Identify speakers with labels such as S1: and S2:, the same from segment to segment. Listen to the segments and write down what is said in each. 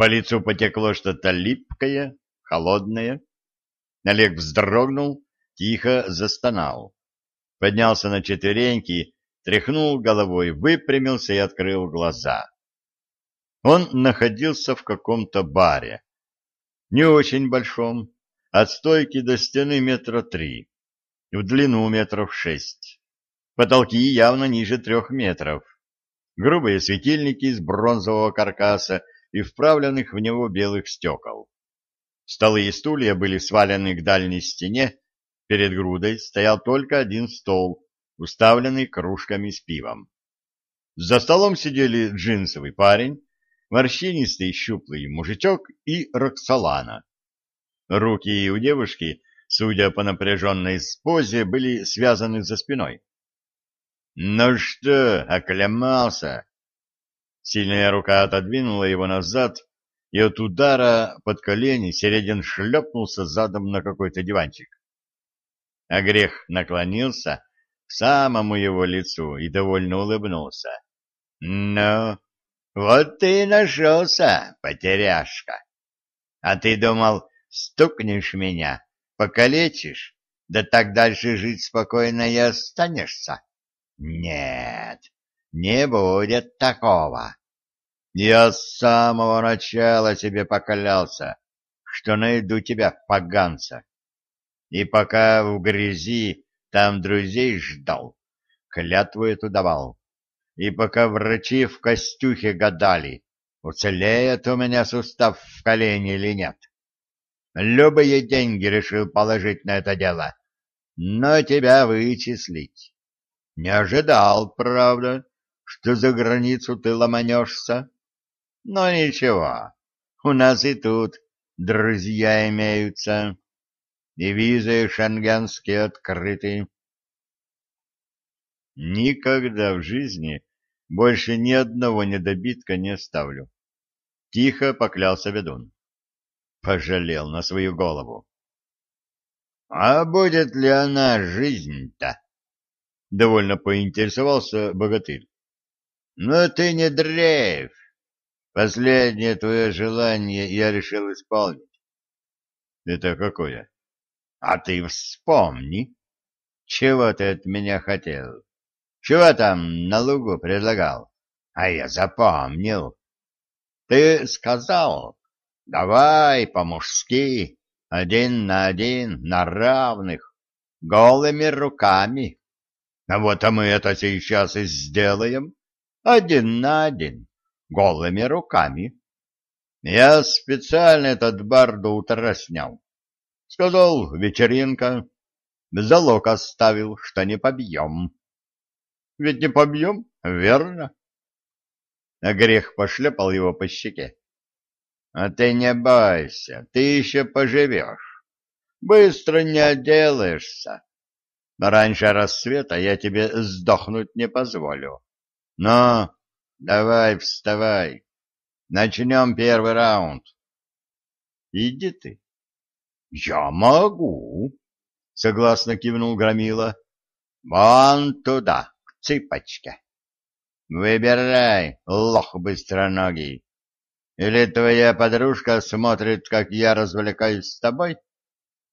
S1: По лицу потекло что-то липкое, холодное. Олег вздрогнул, тихо застонал. Поднялся на четвереньки, тряхнул головой, выпрямился и открыл глаза. Он находился в каком-то баре. Не очень большом, от стойки до стены метра три, в длину метров шесть. Потолки явно ниже трех метров. Грубые светильники из бронзового каркаса и вправленных в него белых стекол. Столы и стулья были свалены к дальней стене, перед грудой стоял только один стол, уставленный кружками с пивом. За столом сидели джинсовый парень, морщинистый щуплый мужичок и Роксолана. Руки у девушки, судя по напряженной позе, были связаны за спиной. — Ну что, оклемался? Сильная рука отодвинула его назад, и от удара под колени Середин шлепнулся задом на какой-то диванчик. А грех наклонился к самому его лицу и довольно улыбнулся. — Ну, вот ты и нашелся, потеряшка. А ты думал, стукнешь меня, покалечишь, да так дальше жить спокойно и останешься? Нет, не будет такого. Я с самого начала тебе поклялся, что найду тебя, поганца. И пока в грязи там друзей ждал, клятву эту давал. И пока врачи в костюхе гадали, уцелеет у меня сустав в колене или нет. Любые деньги решил положить на это дело, но тебя вычислить. Не ожидал, правда, что за границу ты ломанешься. Но ничего, у нас и тут друзья имеются, и визы шенгенские открыты. Никогда в жизни больше ни одного недобитка не оставлю. Тихо поклялся ведун. Пожалел на свою голову. — А будет ли она жизнь-то? — довольно поинтересовался богатырь. — Ну ты не дрейф, Последнее твое желание я решил исполнить. Это какое? А ты вспомни. Чего ты от меня хотел? Чего там на лугу предлагал? А я запомнил. Ты сказал, давай по-мужски, один на один, на равных, голыми руками. А вот а мы это сейчас и сделаем, один на один голыми руками. Я специально этот бар до утра снял. Сказал, вечеринка. Залог оставил, что не побьем. Ведь не побьем, верно? А грех пошлепал его по щеке. А ты не бойся, ты еще поживешь. Быстро не отделаешься. Раньше рассвета я тебе сдохнуть не позволю. Но Давай, вставай. Начнем первый раунд. Иди ты. Я могу, согласно кивнул Громила. Вон туда, к цыпочке. Выбирай, лох быстроногий. Или твоя подружка смотрит, как я развлекаюсь с тобой,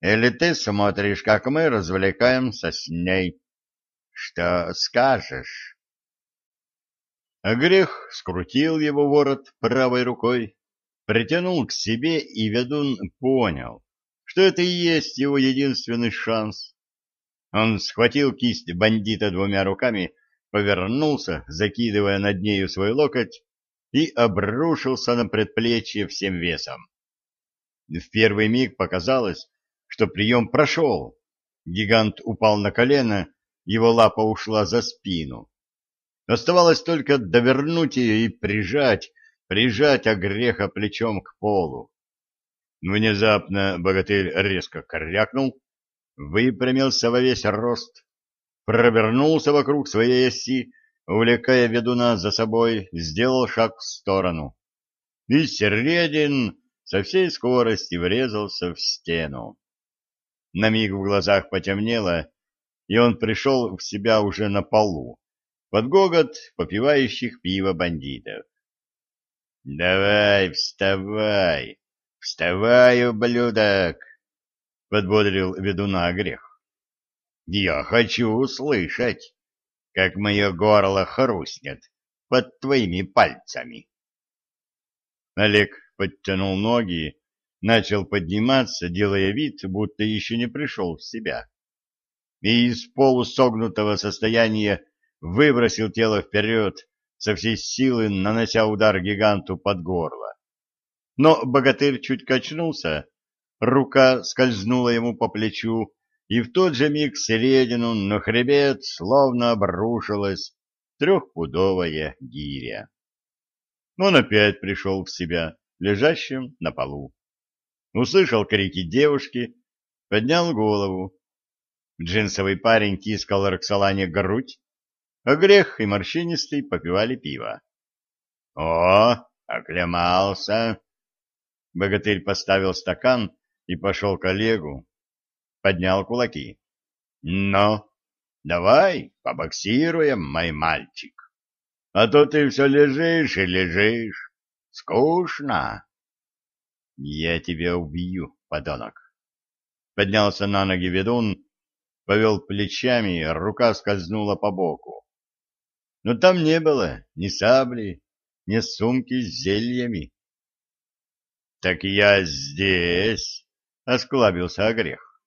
S1: или ты смотришь, как мы развлекаемся с ней. Что скажешь? А грех скрутил его ворот правой рукой, притянул к себе, и ведун понял, что это и есть его единственный шанс. Он схватил кисть бандита двумя руками, повернулся, закидывая над нею свой локоть, и обрушился на предплечье всем весом. В первый миг показалось, что прием прошел. Гигант упал на колено, его лапа ушла за спину. Оставалось только довернуть ее и прижать, прижать огреха плечом к полу. Внезапно богатырь резко корякнул, выпрямился во весь рост, провернулся вокруг своей оси, увлекая ведуна за собой, сделал шаг в сторону. И Середин со всей скорости врезался в стену. На миг в глазах потемнело, и он пришел в себя уже на полу под гогот попивающих пиво бандитов. Давай, вставай, вставай, ублюдок, подбодрил ведуна грех. Я хочу услышать, как мое горло хрустнет под твоими пальцами. Олег подтянул ноги, начал подниматься, делая вид, будто еще не пришел в себя. И из полусогнутого состояния выбросил тело вперед, со всей силы нанося удар гиганту под горло. Но богатырь чуть качнулся, рука скользнула ему по плечу, и в тот же миг середину на хребет словно обрушилась трехпудовая гиря. Он опять пришел в себя, лежащим на полу. Услышал крики девушки, поднял голову. Джинсовый парень тискал Роксолане грудь, а Грех и Морщинистый попивали пиво. — О, оклемался! Богатырь поставил стакан и пошел к Олегу, поднял кулаки. — Ну, давай побоксируем, мой мальчик. А то ты все лежишь и лежишь. Скучно. — Я тебя убью, подонок. Поднялся на ноги ведун, повел плечами, рука скользнула по боку. Но там не было ни сабли, ни сумки с зельями. — Так я здесь, — осклабился Огрех.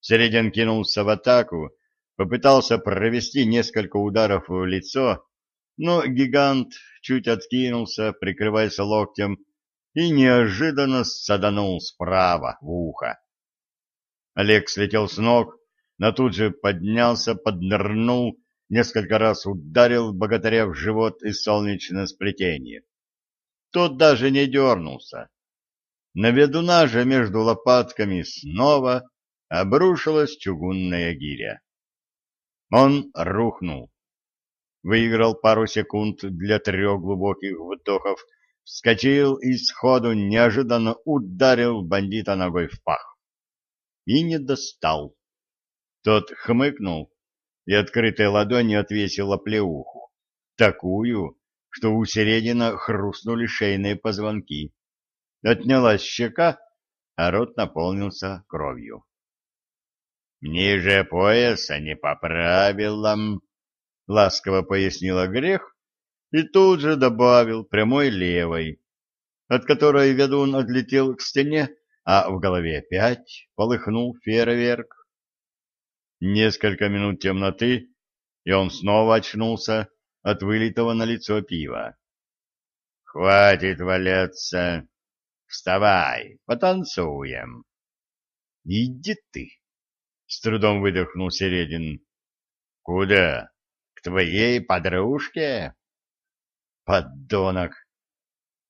S1: Середин кинулся в атаку, попытался провести несколько ударов в лицо, но гигант чуть откинулся, прикрываясь локтем, и неожиданно саданул справа в ухо. Олег слетел с ног, но тут же поднялся, поднырнул, несколько раз ударил богатыря в живот и солнечное сплетение. Тот даже не дернулся. На ведуна же между лопатками снова обрушилась чугунная гиря. Он рухнул. Выиграл пару секунд для трех глубоких вдохов, вскочил и сходу неожиданно ударил бандита ногой в пах. И не достал. Тот хмыкнул и открытой ладонью отвесил оплеуху, такую, что у Середина хрустнули шейные позвонки. Отнялась щека, а рот наполнился кровью. «Ниже пояса не по правилам», — ласково пояснила грех и тут же добавил прямой левой, от которой ведун отлетел к стене, а в голове опять полыхнул фейерверк. Несколько минут темноты, и он снова очнулся от вылитого на лицо пива. «Хватит валяться! Вставай, потанцуем!» «Иди ты!» — с трудом выдохнул Середин. — Куда? К твоей подружке? — Подонок!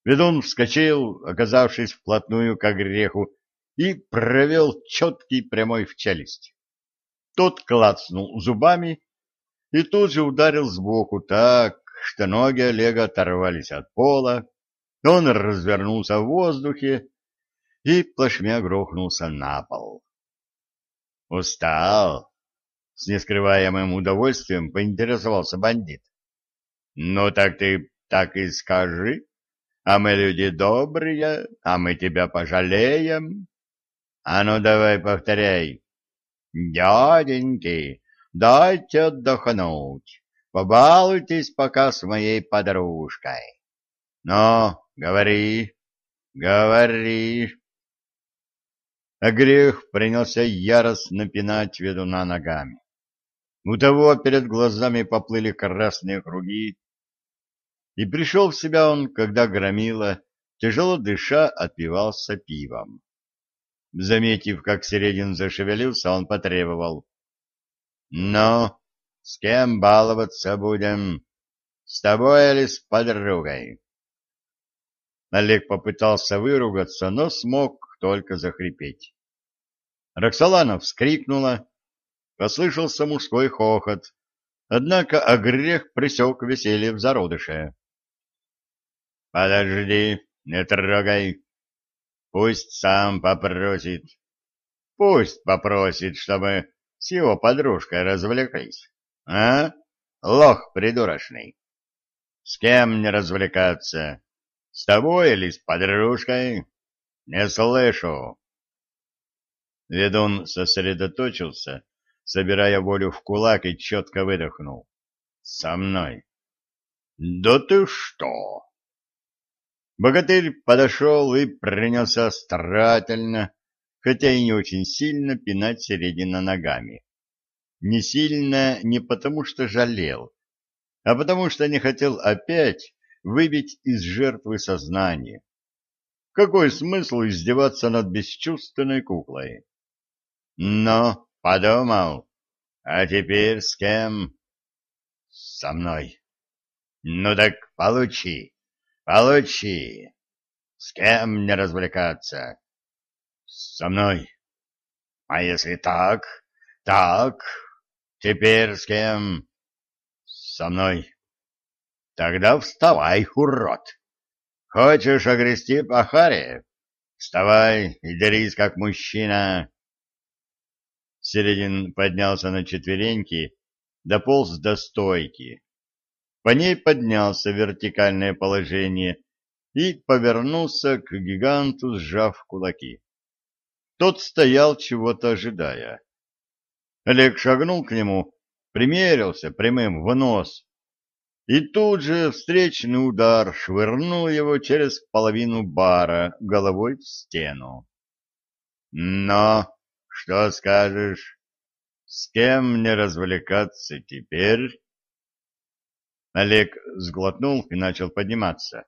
S1: Ведун вскочил, оказавшись вплотную к греху, и провел четкий прямой в челюсть. Тот клацнул зубами и тут же ударил сбоку так, что ноги Олега оторвались от пола, он развернулся в воздухе и плашмя грохнулся на пол. Устал? С нескрываемым удовольствием поинтересовался бандит. Ну так ты так и скажи. А мы люди добрые, а мы тебя пожалеем. А ну давай повторяй. Дяденьки, дайте отдохнуть. Побалуйтесь пока с моей подружкой. Ну, говори, говори а грех принялся яростно пинать ведуна ногами. У того перед глазами поплыли красные круги, и пришел в себя он, когда громила, тяжело дыша, отпивался пивом. Заметив, как Середин зашевелился, он потребовал. — Ну, с кем баловаться будем? С тобой или с подругой? Олег попытался выругаться, но смог только захрипеть. Роксолана вскрикнула, послышался мужской хохот, однако огрех присек веселье в зародыше. — Подожди, не трогай. Пусть сам попросит. Пусть попросит, чтобы с его подружкой развлеклись. А? Лох придурочный. С кем не развлекаться? С тобой или с подружкой? Не слышу. Ведун сосредоточился, собирая волю в кулак и четко выдохнул. Со мной. Да ты что? Богатырь подошел и принялся старательно, хотя и не очень сильно, пинать середина ногами. Не сильно не потому, что жалел, а потому, что не хотел опять выбить из жертвы сознание. Какой смысл издеваться над бесчувственной куклой? Но подумал, а теперь с кем? Со мной. Ну так получи. Получи. С кем мне развлекаться? Со мной. А если так, так, теперь с кем? Со мной. Тогда вставай, урод. Хочешь огрести по? Вставай и дерись, как мужчина. Середин поднялся на четвереньки, дополз до стойки. По ней поднялся в вертикальное положение и повернулся к гиганту, сжав кулаки. Тот стоял, чего-то ожидая. Олег шагнул к нему, примерился прямым в нос, и тут же встречный удар швырнул его через половину бара головой в стену. «Но, что скажешь, с кем мне развлекаться теперь?» Олег сглотнул и начал подниматься.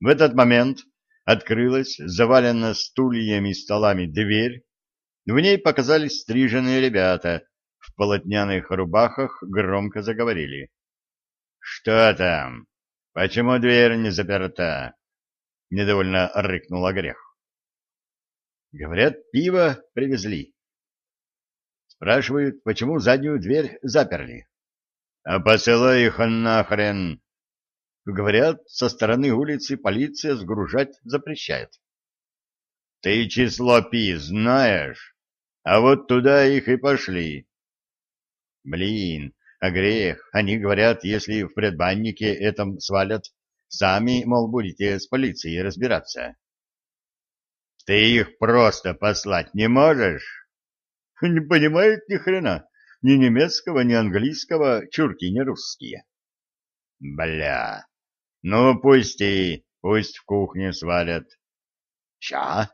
S1: В этот момент открылась заваленная стульями и столами дверь, в ней показались стриженные ребята в полотняных рубахах, громко заговорили. — Что там? Почему дверь не заперта? — недовольно рыкнул Огрех. — Говорят, пиво привезли. Спрашивают, почему заднюю дверь заперли. А посылай их нахрен. Говорят, со стороны улицы полиция сгружать запрещает. Ты число пи знаешь, а вот туда их и пошли. Блин, а грех. Они говорят, если в предбаннике этом свалят, сами, мол, будете с полицией разбираться. Ты их просто послать не можешь? Не понимают ни хрена. Ни немецкого, ни английского, чурки не русские. Бля. Ну, и, пусть в кухне свалят. Ща.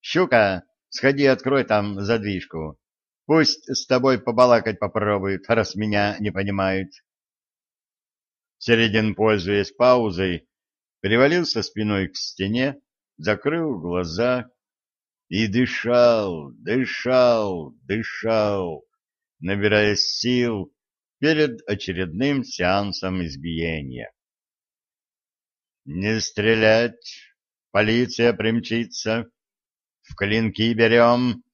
S1: Щука, сходи, открой там задвижку. Пусть с тобой побалакать попробуют, раз меня не понимают. Середин, пользуясь паузой, привалился спиной к стене, закрыл глаза и дышал, дышал, дышал, набирая сил перед очередным сеансом избиения. «Не стрелять! Полиция примчится! В клинки берем!»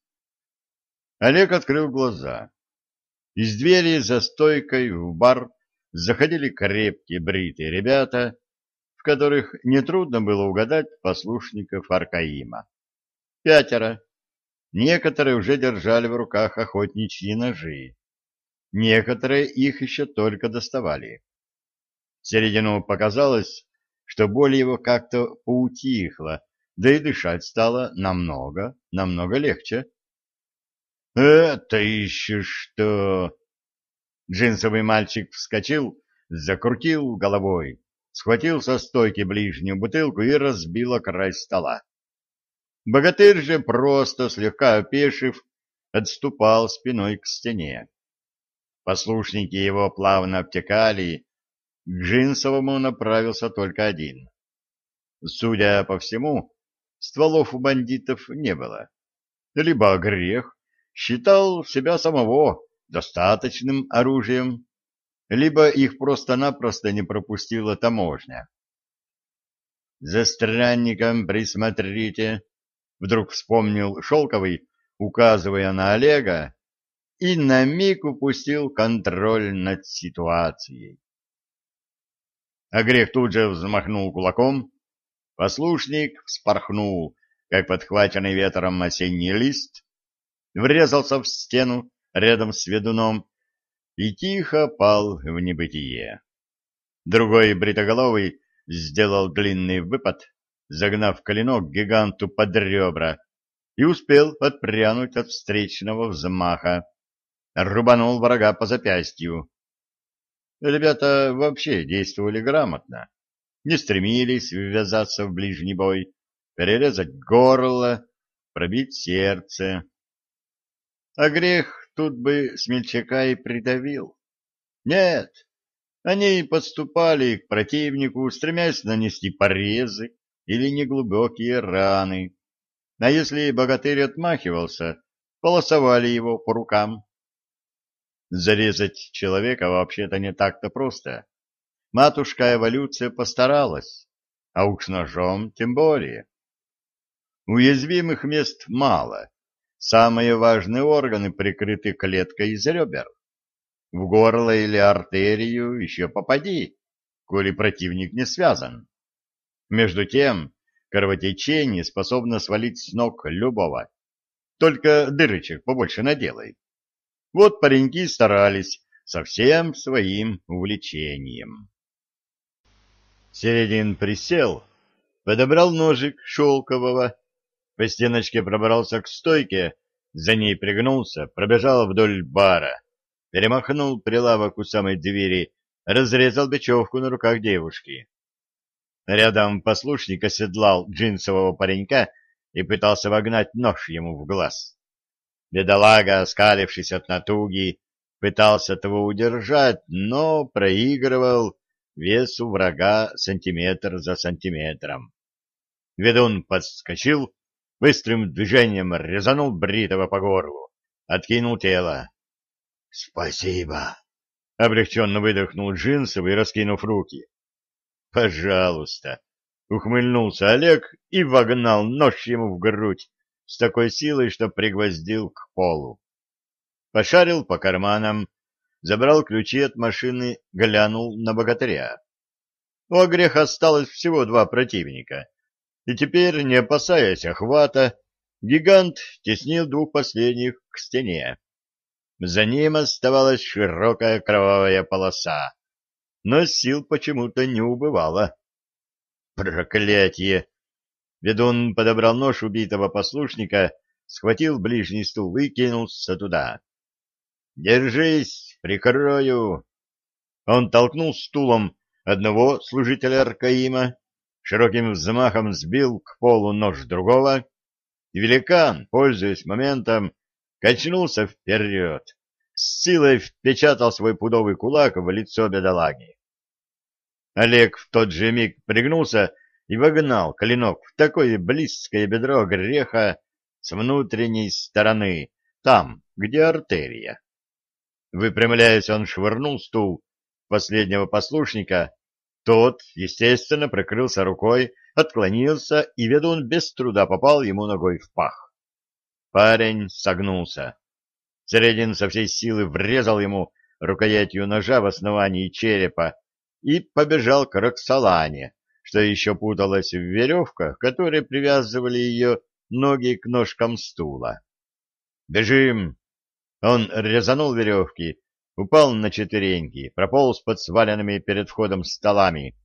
S1: Олег открыл глаза. Из двери за стойкой в бар заходили крепкие бритые ребята, в которых нетрудно было угадать послушников Аркаима. Пятеро, Некоторые уже держали в руках охотничьи ножи. Некоторые их еще только доставали. Середину показалось, что боль его как-то поутихла, да и дышать стало намного, намного легче. «Это еще что?» Джинсовый мальчик вскочил, закрутил головой, схватил со стойки ближнюю бутылку и разбил край стола. Богатырь же, просто слегка опешив, отступал спиной к стене. Послушники его плавно обтекали, к Джинсовому направился только один. Судя по всему, стволов у бандитов не было. Либо грех считал себя самого достаточным оружием, либо их просто-напросто не пропустила таможня. «За странником присмотрите», Вдруг вспомнил Шелковый, указывая на Олега, и на миг упустил контроль над ситуацией. Огрех тут же взмахнул кулаком, послушник вспорхнул, как подхваченный ветром осенний лист, врезался в стену рядом с ведуном и тихо пал в небытие. Другой бритоголовый сделал длинный выпад, загнав клинок гиганту под ребра, и успел отпрянуть от встречного взмаха. Рубанул врага по запястью. Ребята вообще действовали грамотно. Не стремились ввязаться в ближний бой, перерезать горло, пробить сердце. А грех тут бы смельчака и придавил. Нет, они подступали к противнику, стремясь нанести порезы или неглубокие раны. А если богатырь отмахивался, полосовали его по рукам. Зарезать человека вообще-то не так-то просто. Матушка эволюция постаралась, а уж ножом тем более. Уязвимых мест мало. Самые важные органы прикрыты клеткой из ребер. В горло или артерию еще попади, коли противник не связан. Между тем, кровотечение способно свалить с ног любого. Только дырочек побольше наделай. Вот пареньки старались со всем своим увлечением. Середин присел, подобрал ножик шелкового, по стеночке пробрался к стойке, за ней пригнулся, пробежал вдоль бара перемахнул прилавок у самой двери, разрезал бечевку на руках девушки. Рядом послушник оседлал джинсового паренька и пытался вогнать нож ему в глаз. Бедолага, оскалившись от натуги, пытался того удержать, но проигрывал весу врага сантиметр за сантиметром. Ведун подскочил, быстрым движением резанул бритого по горлу, откинул тело. — Спасибо! — облегченно выдохнул Джинсовый, раскинув руки. — Пожалуйста! — ухмыльнулся Олег и вогнал нож ему в грудь с такой силой, что пригвоздил к полу. Пошарил по карманам, забрал ключи от машины, глянул на богатыря. У огреха осталось всего два противника, и теперь, не опасаясь охвата, гигант теснил двух последних к стене. За ним оставалась широкая кровавая полоса, но сил почему-то не убывало. Проклятие! Ведун подобрал нож убитого послушника, схватил ближний стул и кинулся туда. «Держись, прикрою!» Он толкнул стулом одного служителя Аркаима, широким взмахом сбил к полу нож другого, и великан, пользуясь моментом, качнулся вперед, силой впечатал свой пудовый кулак в лицо бедолаги. Олег в тот же миг пригнулся и вогнал клинок в такое близкое бедро греха с внутренней стороны, там, где артерия. Выпрямляясь, он швырнул стул последнего послушника, тот, естественно, прикрылся рукой, отклонился, и ведун без труда попал ему ногой в пах. Парень согнулся. Середин со всей силы врезал ему рукоятью ножа в основании черепа и побежал к Роксолане, что еще путалась в веревках, которые привязывали ее ноги к ножкам стула. «Бежим!» Он резанул веревки, упал на четвереньки, прополз под сваленными перед входом столами,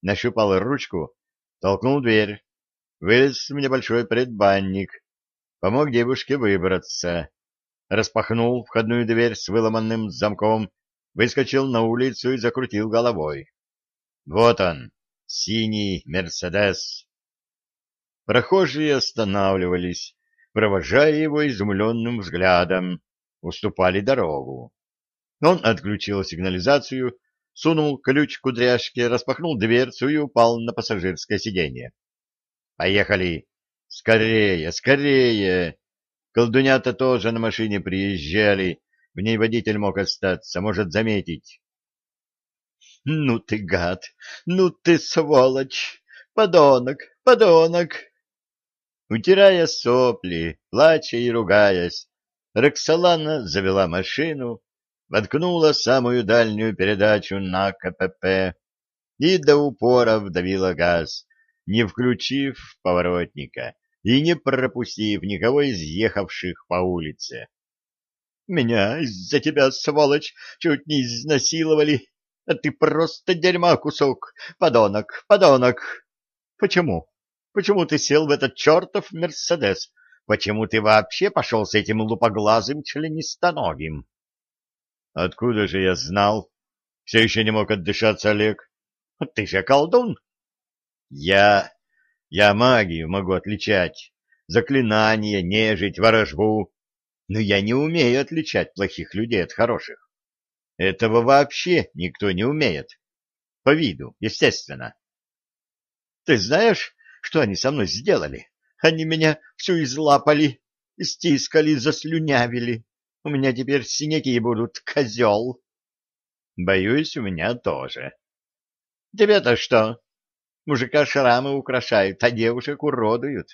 S1: нащупал ручку, толкнул дверь, вылез в небольшой предбанник, помог девушке выбраться, распахнул входную дверь с выломанным замком, выскочил на улицу и закрутил головой. Вот он, синий «Мерседес». Прохожие останавливались, провожая его изумленным взглядом, уступали дорогу. Он отключил сигнализацию, сунул ключ к кудряшке, распахнул дверцу и упал на пассажирское сиденье. «Поехали! Скорее, скорее!» Колдунята тоже на машине приезжали, в ней водитель мог остаться, может заметить. — Ну ты гад! Ну ты сволочь! Подонок! Подонок! Утирая сопли, плача и ругаясь, Роксолана завела машину, воткнула самую дальнюю передачу на КПП и до упора вдавила газ, не включив поворотника и не пропустив никого из ехавших по улице. — Меня из-за тебя, сволочь, чуть не изнасиловали. А ты просто дерьма кусок, подонок, подонок. Почему? Почему ты сел в этот чертов Мерседес? Почему ты вообще пошел с этим лупоглазым членистоногим? Откуда же я знал? Все еще не мог отдышаться Олег. Ты же колдун. Я... я магию могу отличать. Заклинания, нежить, ворожбу. Но я не умею отличать плохих людей от хороших. Этого вообще никто не умеет. По виду, естественно. Ты знаешь, что они со мной сделали? Они меня всю излапали, стискали, заслюнявили. У меня теперь синяки будут, козел. Боюсь, у меня тоже. Тебе-то что? Мужика шрамы украшают, а девушек уродуют.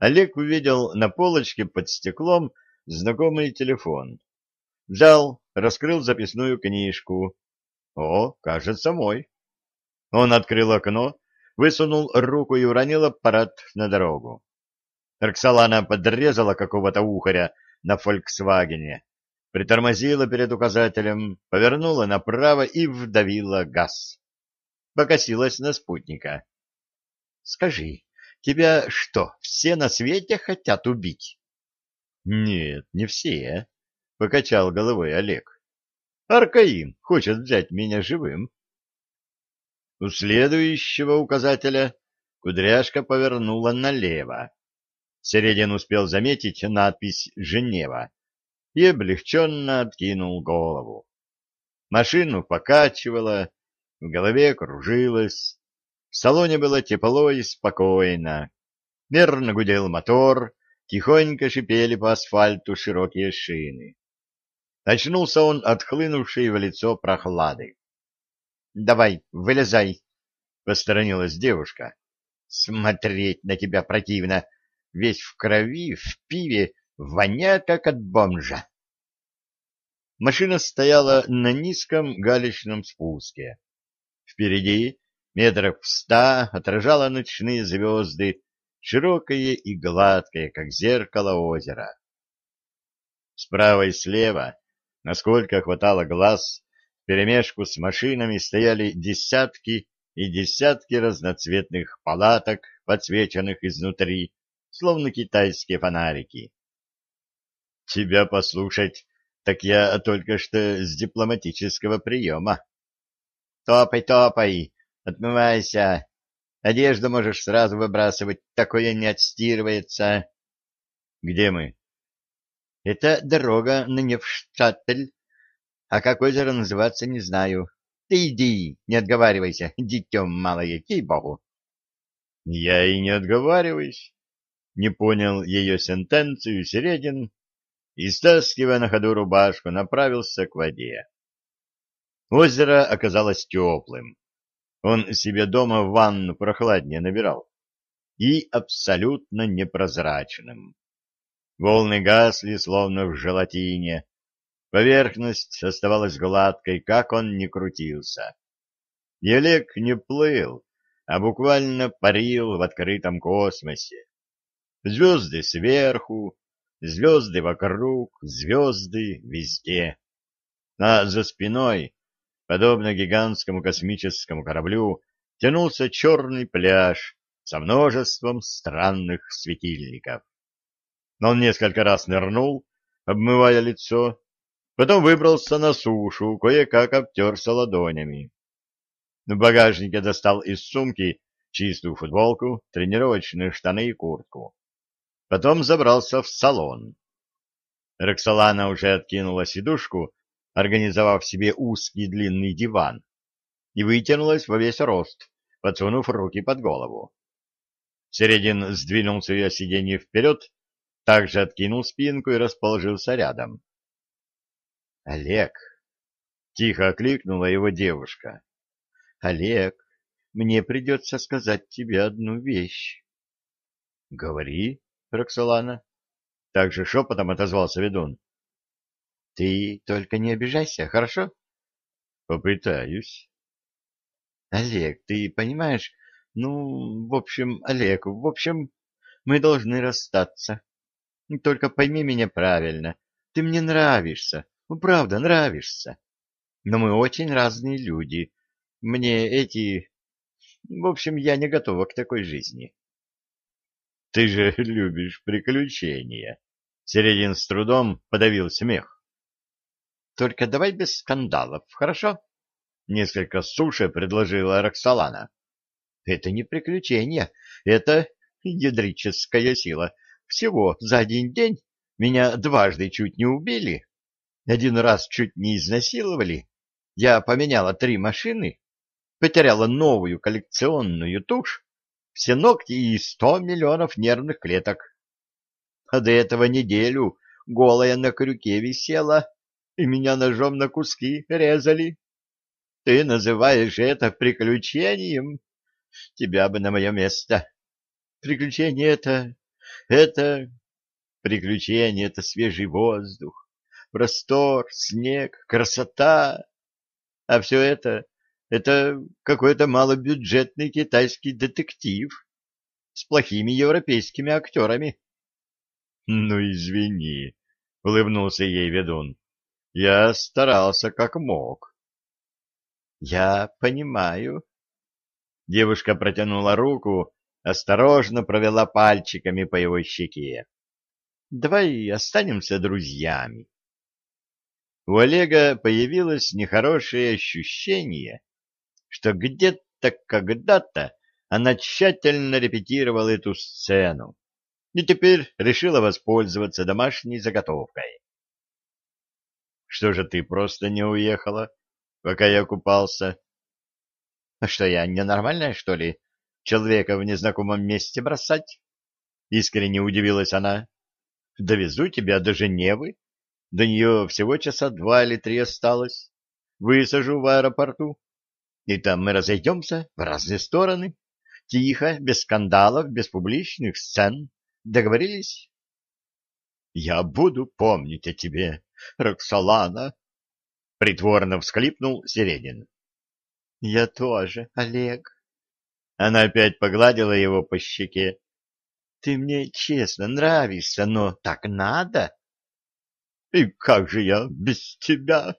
S1: Олег увидел на полочке под стеклом знакомый телефон. Взял, раскрыл записную книжку. О, кажется, мой. Он открыл окно, высунул руку и уронил аппарат на дорогу. Роксолана подрезала какого-то ухаря на «Фольксвагене», притормозила перед указателем, повернула направо и вдавила газ. Покосилась на спутника. — Скажи, тебя что, все на свете хотят убить? — Нет, не все, — покачал головой Олег. — Аркаим хочет взять меня живым. У следующего указателя кудряшка повернула налево. Середин успел заметить надпись «Женева» и облегченно откинул голову. Машину покачивало, в голове кружилось, в салоне было тепло и спокойно. Мерно гудел мотор, тихонько шипели по асфальту широкие шины. Очнулся он от хлынувшей в лицо прохлады. — Давай, вылезай, — посторонилась девушка. — Смотреть на тебя противно, весь в крови, в пиве, воняет, как от бомжа. Машина стояла на низком галечном спуске. Впереди, метров в ста, отражала ночные звезды, широкое и гладкое, как зеркало озера. Справа и слева, насколько хватало глаз, вперемешку с машинами стояли десятки и десятки разноцветных палаток, подсвеченных изнутри, словно китайские фонарики. Тебя послушать, так я только что с дипломатического приема. Топай, топай, отмывайся. Одежду можешь сразу выбрасывать, такое не отстирывается. Где мы? Это дорога на Невштаттель. А как озеро называться, не знаю. Ты иди, не отговаривайся, дитем малое, ей-богу. Я и не отговариваюсь. Не понял ее сентенцию Середин и, стаскивая на ходу рубашку, направился к воде. Озеро оказалось теплым. Он себе дома в ванну прохладнее набирал. И абсолютно непрозрачным. Волны гасли, словно в желатине. Поверхность оставалась гладкой, как он ни крутился. И Олег не плыл, а буквально парил в открытом космосе. Звезды сверху, Звезды вокруг, звезды везде. А за спиной, подобно гигантскому космическому кораблю, тянулся черный пляж со множеством странных светильников. Он несколько раз нырнул, обмывая лицо, потом выбрался на сушу, кое-как обтерся ладонями. В багажнике достал из сумки чистую футболку, тренировочные штаны и куртку. Потом забрался в салон. Роксолана уже откинула сидушку, организовав себе узкий длинный диван, и вытянулась во весь рост, подсунув руки под голову. Середин сдвинул свое сиденье вперед, также откинул спинку и расположился рядом. — Олег! — тихо окликнула его девушка. — Олег, мне придется сказать тебе одну вещь. — Говори, Роксолана. Также шепотом отозвался ведун. — Ты только не обижайся, хорошо? — Попытаюсь. — Олег, ты понимаешь, ну, в общем, Олег, в общем, мы должны расстаться. Только пойми меня правильно. Ты мне нравишься. Ну, правда, нравишься.
S2: Но мы очень разные люди. Мне эти... В общем, я не готова к такой жизни.
S1: Ты же любишь приключения. Середин с трудом подавил смех.
S2: Только давай без скандалов, хорошо? Несколько суше предложила Роксолана. Это не приключение, это ядрическая сила. Всего за один день меня дважды чуть не убили, один раз чуть не изнасиловали. Я поменяла три машины, потеряла новую коллекционную тушь, все ногти и сто миллионов нервных клеток. А до этого неделю голая на крюке висела, и меня ножом на куски резали. Ты называешь это приключением? Тебя бы на мое место. Приключение это... это... Приключение — это свежий воздух, простор, снег, красота. А все это — это какой-то малобюджетный китайский детектив с плохими европейскими актерами.
S1: — Ну, извини, — улыбнулся ей ведун. — Я старался как мог.
S2: — Я понимаю. Девушка протянула руку, осторожно провела пальчиками по его щеке. — Давай останемся друзьями у Олега появилось нехорошее ощущение, что где-то когда-то она тщательно репетировала эту сцену и теперь решила воспользоваться домашней заготовкой.
S1: — Что же ты просто не уехала, пока я купался?
S2: — А что, я ненормальная, что ли, человека в незнакомом месте бросать? — искренне удивилась она. — Довезу тебя до Женевы, до нее всего часа два или три осталось. Высажу в аэропорту, и там мы разойдемся в разные стороны. Тихо, без скандалов, без публичных сцен. Договорились? — Я буду помнить о тебе, Роксолана, — притворно всхлипнул Середин. — Я тоже, Олег. Она опять погладила его по щеке. — Ты мне честно нравишься, но так надо. И как же я без тебя?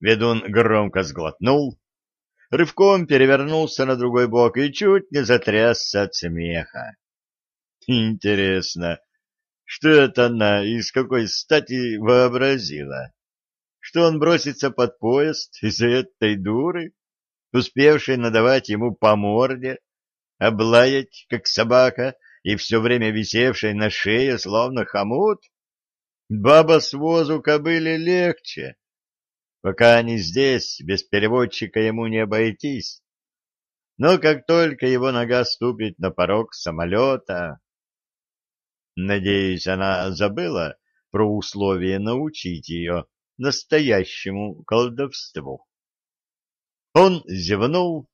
S2: Ведун громко сглотнул, рывком перевернулся на другой бок и чуть не затрясся от смеха. Интересно, что это она из какой стати вообразила? Что он бросится под поезд из-за этой дуры, успевшей надавать ему по морде, облаять, как собака, и все время висевшей на шее, словно хомут? Баба с возу кобыли легче. Пока они здесь, без переводчика ему не обойтись. Но как только его нога ступит на порог самолета... Надеюсь, она забыла про условие научить ее настоящему колдовству. Он зевнул,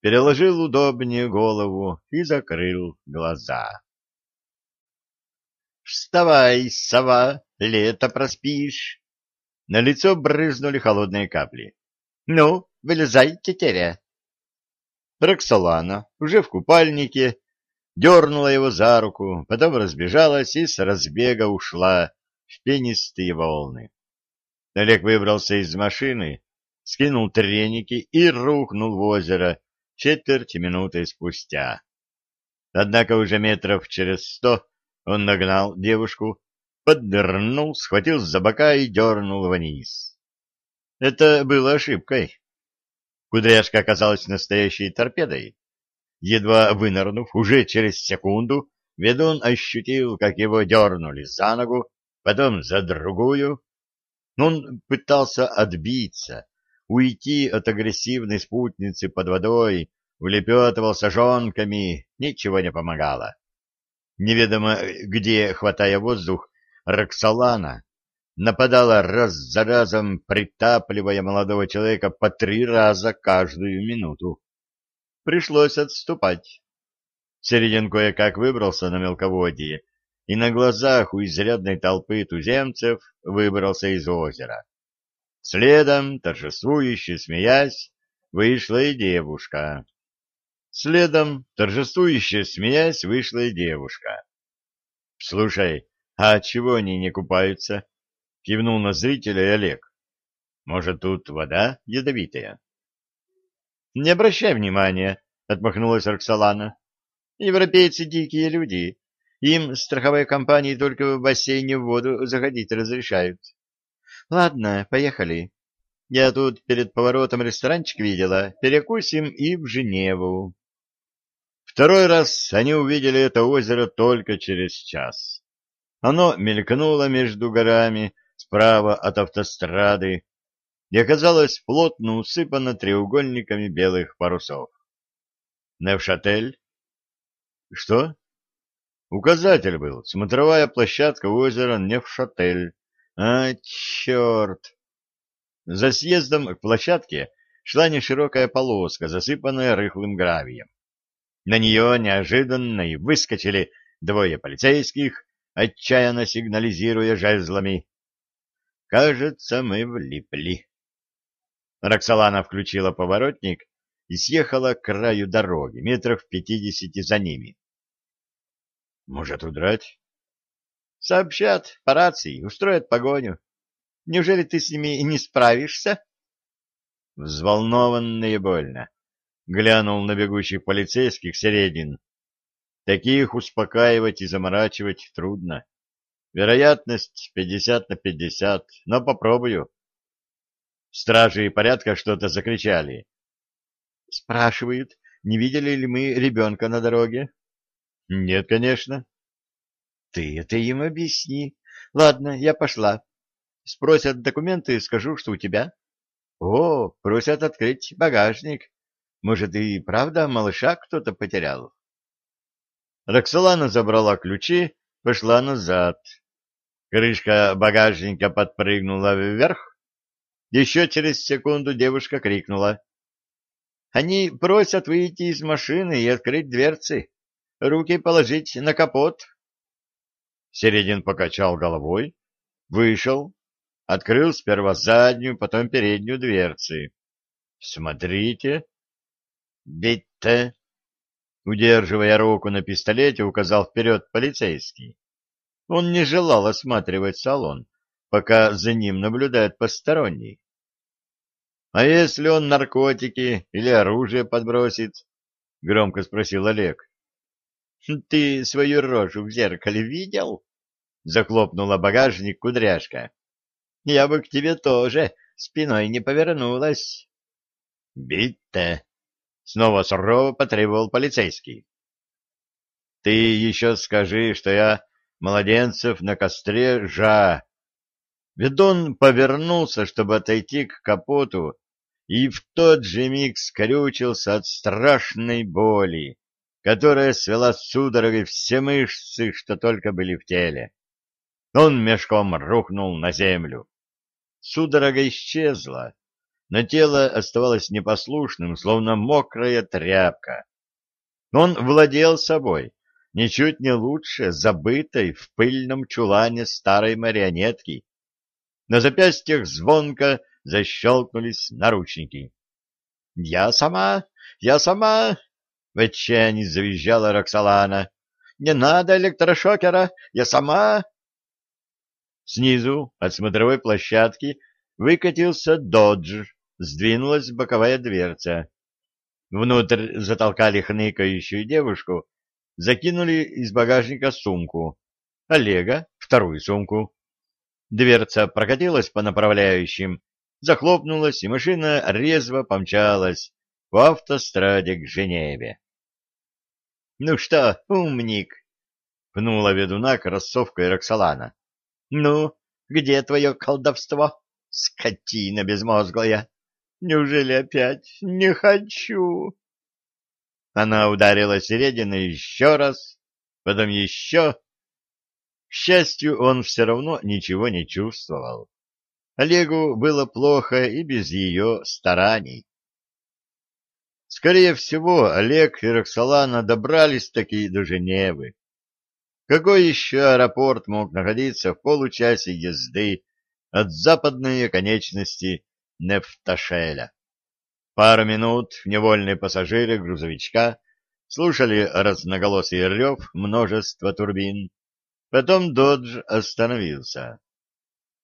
S2: переложил удобнее голову и закрыл глаза. «Вставай, сова, лето проспишь!» На лицо брызнули холодные капли. «Ну, вылезай, тетеря!» Роксолана, уже в купальнике, дернула его за руку, потом разбежалась и с разбега ушла в пенистые волны. Олег выбрался из машины, скинул треники и рухнул в озеро четверть минуты спустя. Однако уже метров через сто он нагнал девушку, поднырнул, схватил за бока и дернул вниз. Это было ошибкой. Кудряшка оказалась настоящей торпедой. Едва вынырнув, уже через секунду, ведун ощутил, как его дернули за ногу, потом за другую. Он пытался отбиться, уйти от агрессивной спутницы под водой, влепетывал сажонками, ничего не помогало. Неведомо где, хватая воздух, Роксолана нападала раз за разом, притапливая молодого человека по три раза каждую минуту. Пришлось отступать. Середин кое-как выбрался на мелководье и на глазах у изрядной толпы туземцев выбрался из озера. Следом, торжествующе смеясь, вышла и девушка. Следом, торжествующе смеясь, вышла и девушка. — Слушай, а чего они не купаются? — кивнул на зрителя Олег.
S1: Может, тут вода ядовитая?
S2: — Не обращай внимания, — отмахнулась Роксолана. — Европейцы дикие люди. Им страховые компании только в бассейне в воду заходить разрешают. — Ладно, поехали. Я тут перед поворотом ресторанчик видела. Перекусим и в Женеву.
S1: Второй раз они увидели это озеро только через час. Оно мелькнуло между горами справа от автострады, и оказалось плотно усыпано треугольниками белых парусов. Невшатель? Что? Указатель был. Смотровая площадка озера Невшатель. А, черт! За съездом к площадке шла неширокая полоска, засыпанная рыхлым гравием. На нее неожиданно и выскочили двое полицейских, отчаянно сигнализируя жезлами. Кажется, мы влипли. Роксолана включила поворотник и съехала к краю дороги, метров пятидесяти за ними. Может, удрать?
S2: Сообщат по рации, устроят погоню. Неужели ты с ними не справишься?
S1: Взволнованно и больно. Глянул на бегущих полицейских Середин. Таких успокаивать и заморачивать трудно. Вероятность пятьдесят на пятьдесят, но попробую. Стражи порядка что-то закричали.
S2: Спрашивают, не видели ли мы ребенка на дороге?
S1: Нет, конечно.
S2: Ты это им объясни. Ладно, я пошла. Спросят документы, скажу, что у тебя. О, просят открыть багажник. Может, и правда малыша кто-то потерял?
S1: Роксолана забрала ключи, пошла назад. Крышка багажника подпрыгнула вверх. Еще через секунду девушка крикнула.
S2: Они просят выйти из машины и открыть дверцы. Руки положить на капот.
S1: Середин покачал головой, вышел, открыл сперва заднюю, потом переднюю дверцы. «Смотрите!» «Битте!» Удерживая руку на пистолете, указал вперед полицейский. Он не желал осматривать салон, пока за ним наблюдает посторонний. — А если он наркотики или оружие подбросит? — громко спросил Олег.
S2: — Ты свою рожу в зеркале видел? — захлопнула багажник кудряшка. — Я бы к тебе тоже спиной не повернулась.
S1: — Битте! — снова сурово потребовал полицейский. — Ты еще скажи, что я младенцев на костре жа Ведун повернулся, чтобы отойти к капоту, и в тот же миг скрючился от страшной боли, которая свела судорогой все мышцы, что только были в теле. Он мешком рухнул на землю. Судорога исчезла, но тело оставалось непослушным, словно мокрая тряпка. Он владел собой, ничуть не лучше забытой в пыльном чулане старой марионетки, на запястьях звонко защелкнулись наручники. — Я сама! Я сама! — в отчаянии завизжала Роксолана. — Не надо электрошокера! Я сама! Снизу, от смотровой площадки, выкатился додж, сдвинулась боковая дверца. Внутрь затолкали хныкающую девушку, закинули из багажника сумку. Олега — вторую сумку. Дверца прокатилась по направляющим, захлопнулась, и машина резво помчалась по автостраде к Женеве. — Ну что, умник? — пнула ведуна кроссовкой Роксолана. — Ну, где твое колдовство, скотина безмозглая? Неужели опять не хочу? Она ударила середины еще раз, потом еще к счастью, он все равно ничего не чувствовал. Олегу было плохо и без ее стараний. Скорее всего, Олег и Роксолана добрались-таки до Женевы. Какой еще аэропорт мог находиться в получасе езды от западной оконечности Нефташеля? Пару минут невольные пассажиры грузовичка слушали разноголосый рев множества турбин, Потом Додж остановился.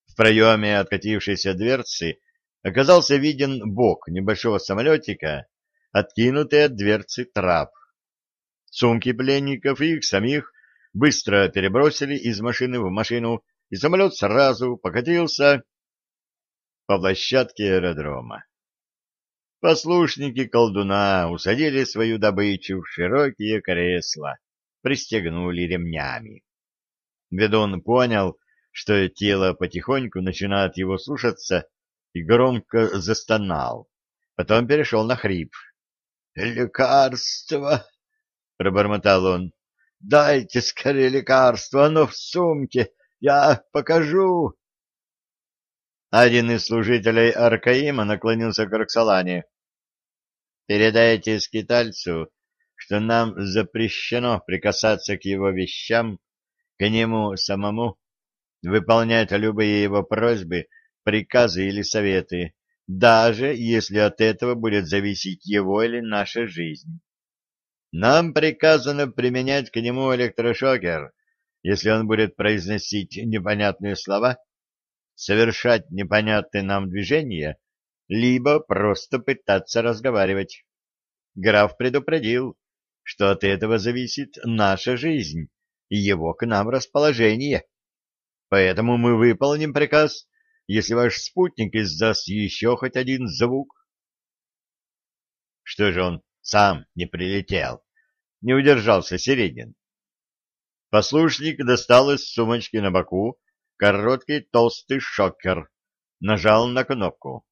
S1: В проеме откатившейся дверцы оказался виден бок небольшого самолетика, откинутый от дверцы трап. Сумки пленников и их самих быстро перебросили из машины в машину, и самолет сразу покатился по площадке аэродрома. Послушники колдуна усадили свою добычу в широкие кресла, пристегнули ремнями. Ведун понял, что тело потихоньку начинает его слушаться, и громко застонал. Потом перешел на хрип. «Лекарство!» — пробормотал он. «Дайте скорее лекарство, оно в сумке, я покажу!»
S2: Один из служителей Аркаима наклонился к Роксолане. «Передайте скитальцу, что нам запрещено прикасаться к его вещам, к нему самому, выполнять любые его просьбы, приказы или советы, даже если от этого будет зависеть его или наша жизнь. Нам приказано применять к нему электрошокер, если он будет произносить непонятные слова, совершать непонятные нам движения, либо просто пытаться разговаривать. Граф предупредил, что от этого зависит наша жизнь и его к нам расположение. Поэтому мы выполним приказ, если ваш спутник издаст еще хоть один звук. Что же он сам не прилетел? Не удержался Середин. Послушник достал из сумочки на боку короткий толстый шокер, нажал на кнопку.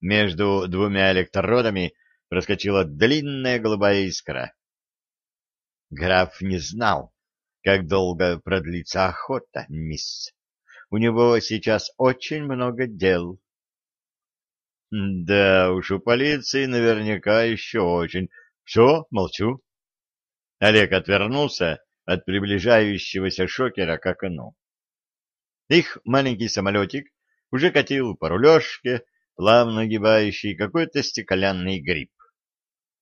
S2: Между двумя электродами проскочила длинная голубая искра. Граф не знал, как долго продлится охота, мисс. У него сейчас очень много дел. Да уж, у полиции наверняка еще очень. Все, молчу. Олег отвернулся от приближающегося шокера к окну. Их маленький самолетик уже катил по рулежке, плавно огибающий какой-то стеклянный гриб.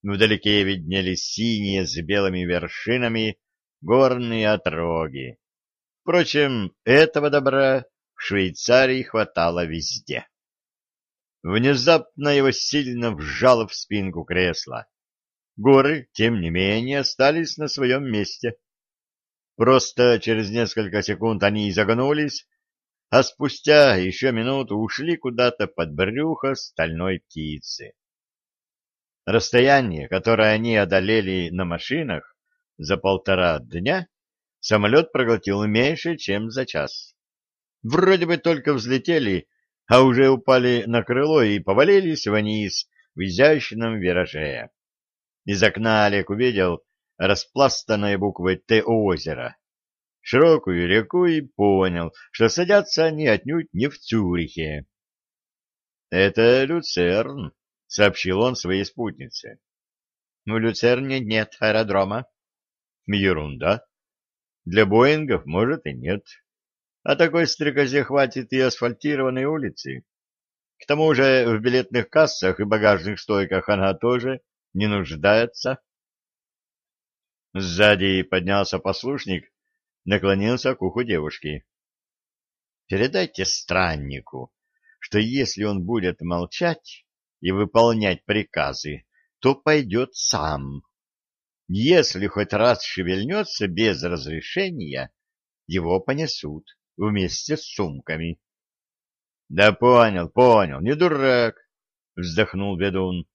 S2: Вдалеке виднелись синие с белыми вершинами горные отроги. Впрочем, этого добра в Швейцарии хватало везде. Внезапно его сильно вжало в спинку кресла. Горы, тем не менее, остались на своем месте. Просто через несколько секунд они изогнулись, а спустя еще минуту ушли куда-то под брюхо стальной птицы. Расстояние, которое они одолели на машинах, за полтора дня самолет проглотил меньше, чем за час. Вроде бы только взлетели, а уже упали на крыло и повалились вниз в изящном вираже. Из окна Олег увидел распластанное буквой «Т» озеро, широкую реку и понял, что садятся они отнюдь не в Цюрихе. — Это Люцерн, — сообщил он своей спутнице. — В Люцерне нет аэродрома. Ерунда. Для Боингов, может, и нет. А такой стрекозе хватит и асфальтированной улицы. К тому же в билетных кассах и багажных стойках она тоже не нуждается. Сзади поднялся послушник, наклонился к уху девушки. Передайте страннику, что если он будет молчать и выполнять приказы, то пойдет сам. Если хоть раз шевельнется без разрешения, его понесут вместе с сумками. — Да понял, понял, не дурак, — вздохнул ведун.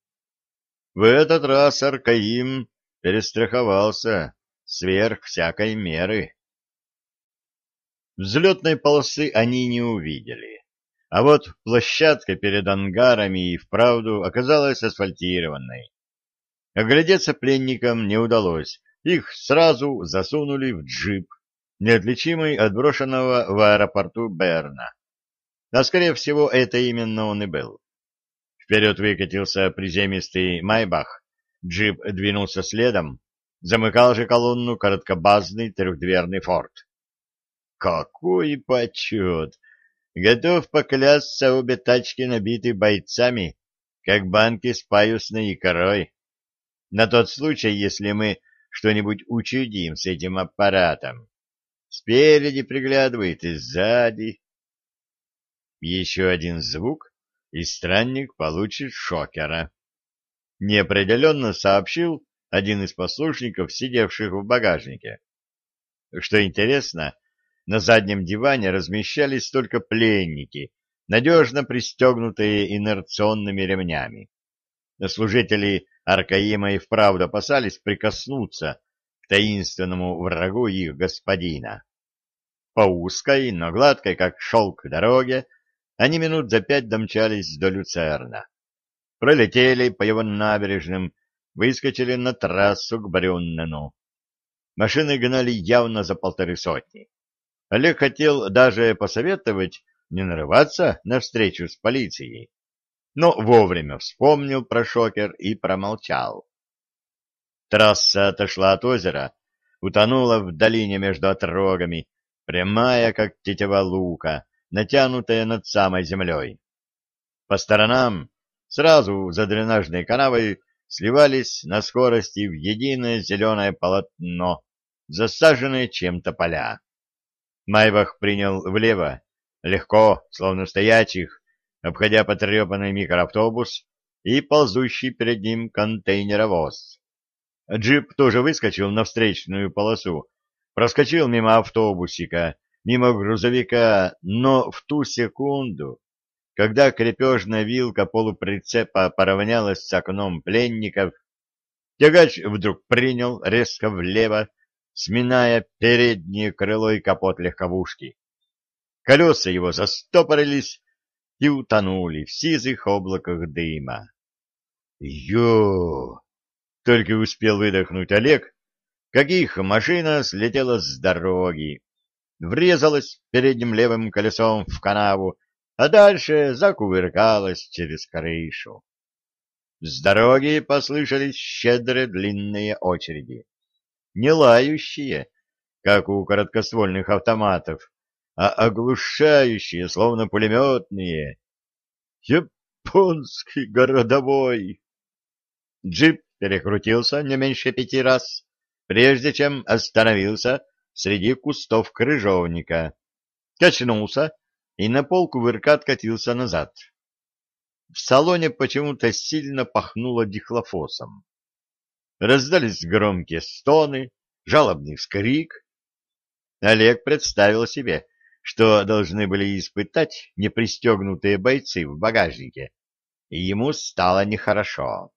S2: В этот раз Аркаим перестраховался сверх всякой меры. Взлетной полосы они не увидели, а вот площадка перед ангарами и вправду оказалась асфальтированной. Оглядеться пленникам не удалось, их сразу засунули в джип, неотличимый от брошенного в аэропорту Берна. А скорее всего, это именно он и был. Вперед выкатился приземистый Майбах, джип двинулся следом, замыкал же колонну короткобазный трехдверный форт. Какой почет! Готов поклясться, обе тачки набиты бойцами, как банки с паюсной икрой на тот случай, если мы что-нибудь учудим с этим аппаратом. Спереди приглядывает и сзади. Еще один звук,
S1: и странник получит шокера. Неопределенно сообщил один из послушников, сидевших в багажнике. Что интересно, на заднем диване размещались только пленники, надежно пристегнутые инерционными ремнями. Служители Аркаима и вправду опасались прикоснуться к таинственному врагу их господина. По узкой, но гладкой, как шелк, дороге они минут за пять домчались до Люцерна. Пролетели по его набережным, выскочили на трассу к Брюннену. Машины гнали явно за полторы сотни. Олег хотел даже посоветовать не нарываться на встречу с полицией, но вовремя вспомнил про шокер и промолчал. Трасса отошла от озера, утонула в долине между отрогами, прямая, как тетива лука, натянутая над самой землей. По сторонам, сразу за дренажной канавой, сливались на скорости в единое зеленое полотно, засаженное чем-то поля. Майбах принял влево, легко, словно стоячих, обходя потрепанный микроавтобус и ползущий перед ним контейнеровоз. Джип тоже выскочил на встречную полосу, проскочил мимо автобусика, мимо грузовика, но в ту секунду, когда крепежная вилка полуприцепа поравнялась с окном пленников, тягач вдруг принял резко влево, сминая переднее крыло и капот легковушки. Колеса его застопорились и утонули в сизых облаках дыма. «Ё!» — только успел выдохнуть Олег, как их машина слетела с дороги, врезалась передним левым колесом в канаву, а дальше закувыркалась через крышу. С дороги послышались щедрые длинные очереди не лающие, как у короткоствольных автоматов, а оглушающие, словно пулеметные. Японский городовой! Джип перекрутился не меньше пяти раз, прежде чем остановился среди кустов крыжовника, качнулся и на полку вырка откатился назад. В салоне почему-то сильно пахнуло дихлофосом. Раздались громкие стоны, жалобный вскрик. Олег представил себе, что должны были испытать непристегнутые бойцы в багажнике, и ему стало нехорошо.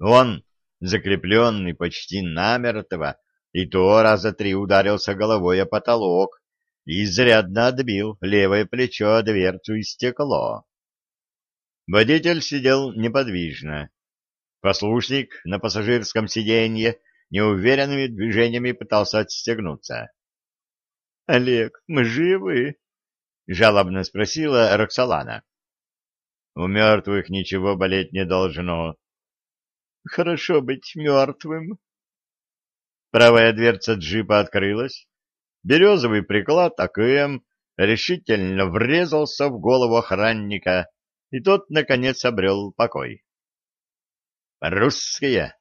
S1: Он, закрепленный почти намертво, и то раза три ударился головой о потолок и изрядно отбил левое плечо о дверцу и стекло. Водитель сидел неподвижно, Послушник на пассажирском сиденье неуверенными движениями пытался отстегнуться. — Олег, мы живы? — жалобно спросила Роксолана. — У мертвых ничего болеть не должно. — Хорошо быть мертвым. Правая дверца джипа открылась. Березовый приклад АКМ решительно врезался в голову охранника, и тот, наконец, обрел покой. Русские.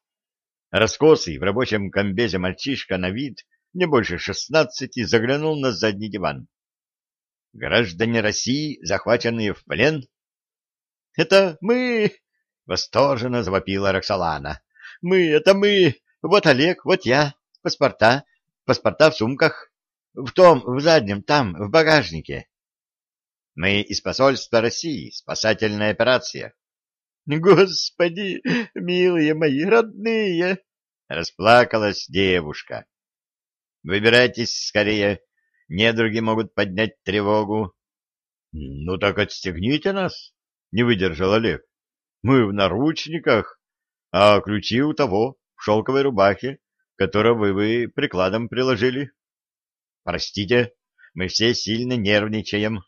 S1: Раскосый в рабочем комбезе мальчишка на вид не больше шестнадцати заглянул на задний диван. Граждане России, захваченные в плен? — Это мы! — восторженно завопила Роксолана. — Мы, это мы! Вот Олег, вот я. Паспорта, паспорта в сумках. В том, в заднем, там, в багажнике. Мы из посольства России, спасательная операция. Господи, милые мои родные! Расплакалась девушка. Выбирайтесь скорее, недруги могут поднять тревогу. Ну так отстегните нас, не выдержал Олег. Мы в наручниках, а ключи у того, в шелковой рубахе, которого вы прикладом приложили. Простите, мы все сильно нервничаем.